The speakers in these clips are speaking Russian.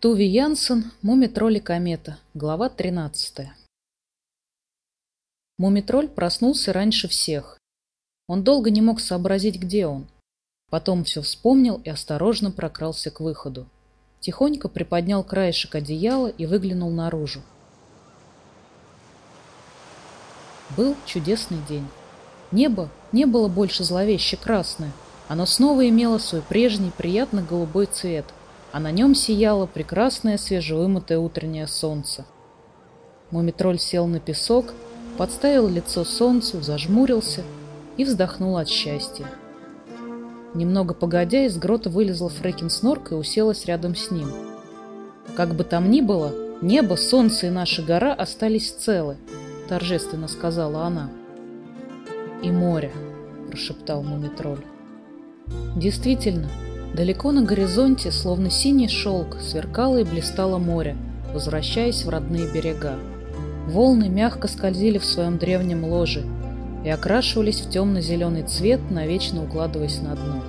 Туви Янсен, Мумитроль и комета. Глава 13. Мумитроль проснулся раньше всех. Он долго не мог сообразить, где он. Потом все вспомнил и осторожно прокрался к выходу. Тихонько приподнял краешек одеяла и выглянул наружу. Был чудесный день. Небо не было больше зловеще красное. Оно снова имело свой прежний приятно голубой цвет – а на нем сияло прекрасное свежевымытое утреннее солнце. Мумитроль сел на песок, подставил лицо солнцу, зажмурился и вздохнул от счастья. Немного погодя, из грота вылезла Фрекин Снорк и уселась рядом с ним. «Как бы там ни было, небо, солнце и наша гора остались целы», — торжественно сказала она. «И море», — прошептал Мумитроль. Действительно, Далеко на горизонте, словно синий шелк, сверкало и блистало море, возвращаясь в родные берега. Волны мягко скользили в своем древнем ложе и окрашивались в темно-зеленый цвет, навечно укладываясь на дно.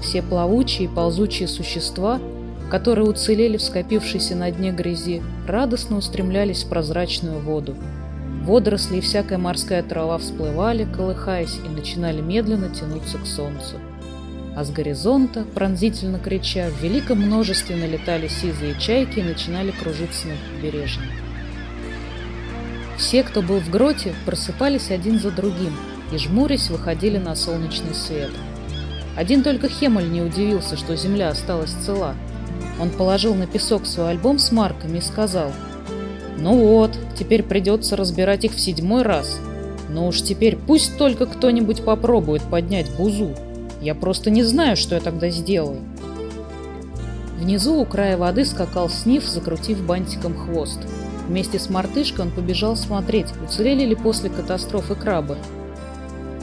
Все плавучие и ползучие существа, которые уцелели в скопившейся на дне грязи, радостно устремлялись в прозрачную воду. Водоросли и всякая морская трава всплывали, колыхаясь, и начинали медленно тянуться к солнцу а с горизонта, пронзительно крича, в великом множестве налетали сизые чайки и начинали кружиться над побережьем. Все, кто был в гроте, просыпались один за другим и, жмурясь, выходили на солнечный свет. Один только Хемаль не удивился, что земля осталась цела. Он положил на песок свой альбом с марками и сказал, «Ну вот, теперь придется разбирать их в седьмой раз. Но уж теперь пусть только кто-нибудь попробует поднять бузу». Я просто не знаю, что я тогда сделаю. Внизу у края воды скакал Сниф, закрутив бантиком хвост. Вместе с мартышкой он побежал смотреть, уцелели ли после катастрофы крабы.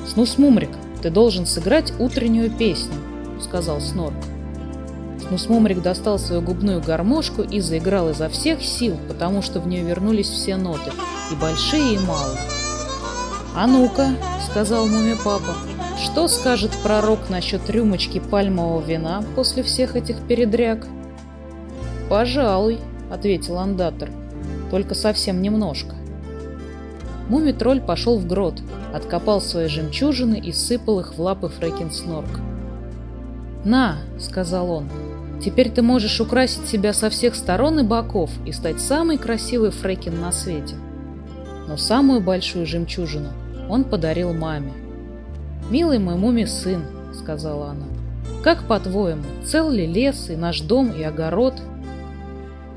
«Снус Мумрик, ты должен сыграть утреннюю песню», — сказал Снорк. Снус Мумрик достал свою губную гармошку и заиграл изо всех сил, потому что в нее вернулись все ноты, и большие, и малые. «А ну-ка», — сказал муми папа, что скажет пророк насчет рюмочки пальмового вина после всех этих передряг? «Пожалуй», — ответил андатор, — «только совсем немножко». Муми-тролль пошел в грот, откопал свои жемчужины и сыпал их в лапы Фрэкинснорк. «На», — сказал он, — «теперь ты можешь украсить себя со всех сторон и боков и стать самой красивой Фрэкин на свете». Но самую большую жемчужину он подарил маме. «Милый мой муми сын», — сказала она, — «как по-твоему, цел ли лес и наш дом и огород?»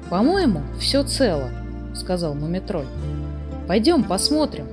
«По-моему, все цело», — сказал мумитроль. «Пойдем посмотрим».